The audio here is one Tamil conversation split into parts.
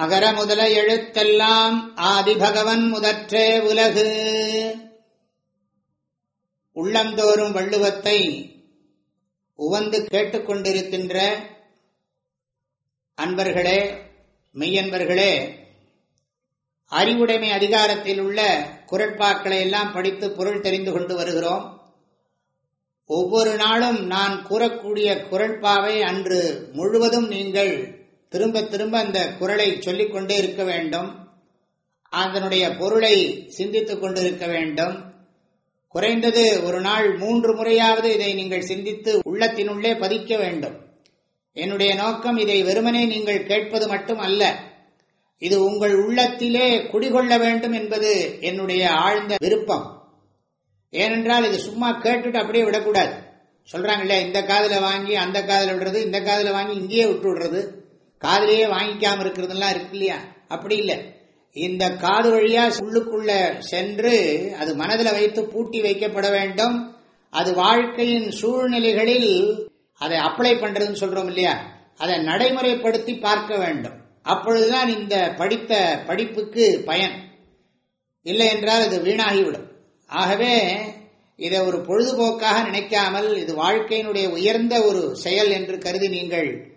அகர முதல எழுத்தெல்லாம் ஆதிபகவன் முதற்றே உலகு. உள்ளந்தோறும் வள்ளுவத்தை உவந்து கேட்டுக்கொண்டிருக்கின்ற அன்பர்களே மெய்யன்பர்களே அறிவுடைமை அதிகாரத்தில் உள்ள குரட்பாக்களை எல்லாம் படித்து பொருள் தெரிந்து கொண்டு வருகிறோம். ஒவ்வொரு நாளும் நான் கூறக்கூடிய குரட்பாவை அன்று முழுவதும் நீங்கள் திரும்ப திரும்ப அந்த குரலை சொல்லிக்கொண்டே இருக்க வேண்டும். அதனுடைய பொருளை சிந்தித்துக் கொண்டிருக்க வேண்டும். குறைந்தது ஒரு நாள் மூன்று முறையாவது இதை நீங்கள் சிந்தித்து உள்ளத்தினுள்ளே பதிக்க வேண்டும். என்னுடைய நோக்கம் இதை வெறுமனே நீங்கள் கேட்பது மட்டும் அல்ல இது உங்கள் உள்ளத்திலே குடிகொள்ள வேண்டும் என்பது என்னுடைய ஆழ்ந்த விருப்பம். ஏனென்றால் இது சும்மா கேட்டுட்டு அப்படியே விடக்கூடாது. சொல்றாங்க இல்லையா இந்த காதல வாங்கி அந்த காதல விடுறது இந்த காதல வாங்கி இங்கேயே விட்டு விடுறது காதலையே வாங்கிக்காம இருக்கிறதுலாம் இருக்கு இல்லையா? அப்படி இல்லை. இந்த காது வழியா உள்ளுக்குள்ள சென்று அது மனதில் வைத்து பூட்டி வைக்கப்பட வேண்டும். அது வாழ்க்கையின் சூழ்நிலைகளில் அதை அப்ளை பண்றதுன்னு சொல்றோம் இல்லையா? அதை நடைமுறைப்படுத்தி பார்க்க வேண்டும். அப்பொழுதுதான் இந்த படித்த படிப்புக்கு பயன். இல்லை என்றால் அது வீணாகிவிடும். ஆகவே இதை ஒரு பொழுதுபோக்காக நினைக்காமல் இது வாழ்க்கையினுடைய உயர்ந்த ஒரு செயல் என்று கருதி நீங்கள்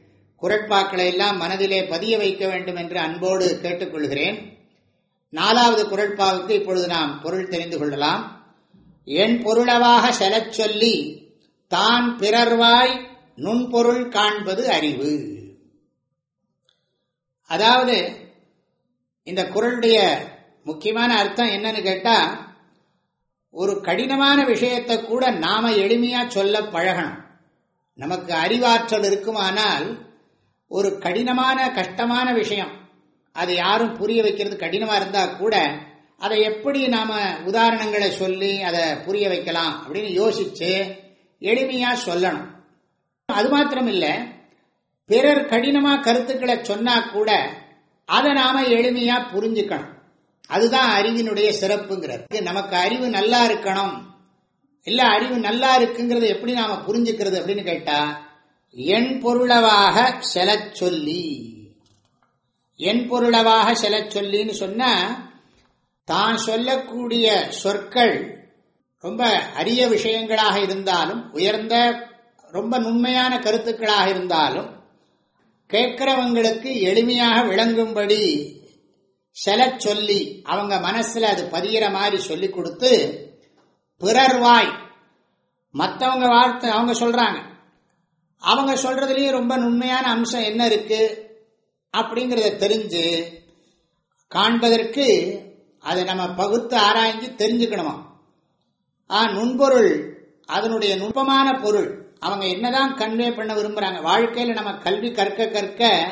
குரட்பாக்களை எல்லாம் மனதிலே பதிய வைக்க வேண்டும் என்று அன்போடு கேட்டுக்கொள்கிறேன். நாலாவது குரட்பாவுக்கு இப்பொழுது நாம் பொருள் தெரிந்து கொள்ளலாம். என் பொருளவாக செலச் சொல்லி தான் பிறர்வாய் நுண்பொருள் காண்பது அறிவு. அதாவது இந்த குரலுடைய முக்கியமான அர்த்தம் என்னன்னு கேட்டா ஒரு கடினமான விஷயத்தை கூட நாம எளிமையா சொல்ல பழகணும். நமக்கு அறிவாற்றல் இருக்குமானால் ஒரு கடினமான கஷ்டமான விஷயம். அதை யாரும் புரிய வைக்கிறது கடினமா இருந்தா கூட அதை எப்படி நாம உதாரணங்களை சொல்லி அதை புரிய வைக்கலாம் அப்படின்னு யோசிச்சு எளிமையா சொல்லணும். அது மாத்திரம் இல்ல பிறர் கடினமா கருத்துக்களை சொன்னா கூட அதை நாம எளிமையா புரிஞ்சுக்கணும். அதுதான் அறிவினுடைய சிறப்புங்கிறது. நமக்கு அறிவு நல்லா இருக்கணும். இல்ல அறிவு நல்லா இருக்குங்கிறத எப்படி நாம புரிஞ்சுக்கிறது அப்படின்னு கேட்டா என் பொருளவாக செலச் சொல்லி. என் பொருளவாக செலச் சொல்லின்னு சொன்னா தான் சொல்லக்கூடிய சொற்கள் ரொம்ப அரிய விஷயங்களாக இருந்தாலும் உயர்ந்த ரொம்ப நுண்மையான கருத்துக்களாக இருந்தாலும் கேட்கிறவங்களுக்கு எளிமையாக விளங்கும்படி செல சொல்லி அவங்க மனசுல அது பதிகிற மாதிரி சொல்லி கொடுத்து பிறர்வாய் மற்றவங்க வார்த்தை அவங்க சொல்றாங்க. அவங்க சொல்றதுலயும் ரொம்ப நுண்மையான அம்சம் என்ன இருக்கு? அப்படிங்கறத தெரிஞ்சு காண்பதற்கு அதை நம்ம பகுத்து ஆராய்ஞ்சு தெரிஞ்சுக்கணுமா? ஆ நுண்பொருள் அதனுடைய நுட்பமான பொருள். அவங்க என்னதான் கன்வே பண்ண விரும்புறாங்க? வாழ்க்கையில நம்ம கல்வி கற்க கற்க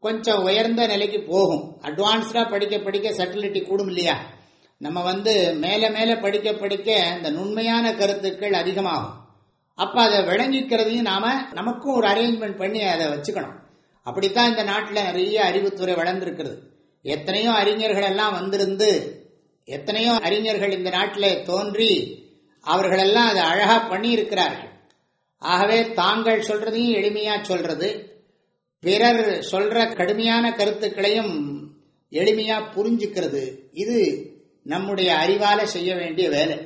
கொஞ்சம் உயர்ந்த நிலைக்கு போகும். அட்வான்ஸ்டா படிக்க படிக்க சட்டிலிட்டி கூடும் இல்லையா? நம்ம வந்து மேல மேல படிக்க படிக்க இந்த நுண்மையான கருத்துக்கள் அதிகமாகும். அப்ப அதை விளங்கிக்கிறதையும் நாம நமக்கும் ஒரு அரேஞ்ச்மெண்ட் பண்ணி அதை வச்சுக்கணும். அப்படித்தான் இந்த நாட்டில் நிறைய அறிவுத்துறை வளர்ந்துருக்கிறது. எத்தனையோ அறிஞர்கள் எல்லாம் வந்திருந்து எத்தனையோ அறிஞர்கள் இந்த நாட்டில் தோன்றி அவர்களெல்லாம் அதை அழகா பண்ணியிருக்கிறார்கள். ஆகவே தாங்கள் சொல்றதையும் எளிமையா சொல்றது பிறர் சொல்ற கடுமையான கருத்துக்களையும் எளிமையா புரிஞ்சுக்கிறது. இது நம்முடைய அறிவால செய்ய வேண்டிய வேலை.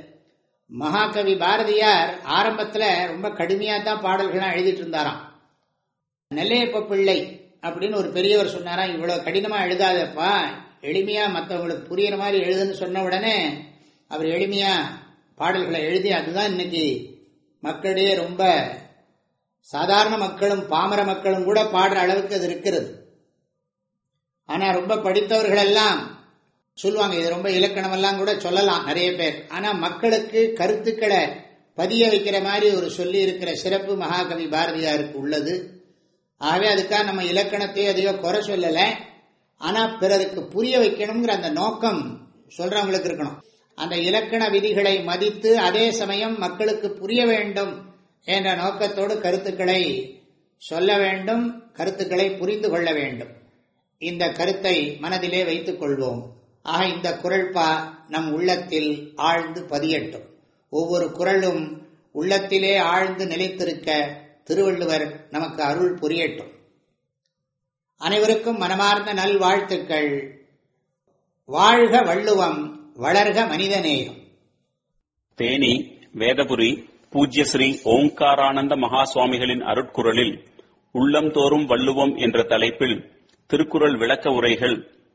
மகாகவி பாரதியார் ஆரம்பத்துல ரொம்ப கடுமையா தான் பாடல்கள்லாம் எழுதிட்டு இருந்தாராம். நெல்லையப்ப பிள்ளை அப்படின்னு ஒரு பெரியவர் சொன்னாராம் இவ்வளவு கடினமா எழுதாதப்பா எளிமையா மற்றவங்களுக்கு புரியுற மாதிரி எழுதுன்னு சொன்ன உடனே அவர் எளிமையா பாடல்களை எழுதி அதுதான் இன்னைக்கு மக்களிடையே ரொம்ப சாதாரண மக்களும் பாமர மக்களும் கூட பாடுற அளவுக்கு அது இருக்கிறது. ஆனா ரொம்ப படித்தவர்கள் எல்லாம் சொல்லுவாங்க இது ரொம்ப இலக்கணமெல்லாம் கூட சொல்லலாம் நிறைய பேர். ஆனா மக்களுக்கு கருத்துக்களை பதிய வைக்கிற மாதிரி ஒரு சொல்லி இருக்கிற சிறப்பு மகாகவி பாரதியாருக்கு உள்ளது. ஆகவே அதுக்காக நம்ம இலக்கணத்தையே அதிகம் குறை சொல்லல. ஆனா பிறருக்கு புரிய வைக்கணுங்கிற அந்த நோக்கம் சொல்றவங்களுக்கு இருக்கணும். அந்த இலக்கண விதிகளை மதித்து அதே சமயம் மக்களுக்கு புரிய வேண்டும் என்ற நோக்கத்தோடு கருத்துக்களை சொல்ல வேண்டும் கருத்துக்களை புரிந்து கொள்ள வேண்டும். இந்த கருத்தை மனதிலே வைத்துக் கொள்வோம். ஆக இந்த குரல்பா நம் உள்ளத்தில் ஆழ்ந்து பதியட்டும். ஒவ்வொரு குரலும் உள்ளத்திலே ஆழ்ந்து நிலைத்திருக்க திருவள்ளுவர் நமக்கு அருள் புரியட்டும். அனைவருக்கும் மனமார்ந்த நல்வாழ்த்துக்கள். வாழ்க வள்ளுவம் வளர்க மனிதநேயம். தேனி வேதபுரி பூஜ்ய ஸ்ரீ ஓங்காரானந்த மகா சுவாமிகளின் அருட்குரலில் உள்ளம் தோறும் வள்ளுவம் என்ற தலைப்பில் திருக்குறள் விளக்க உரைகள்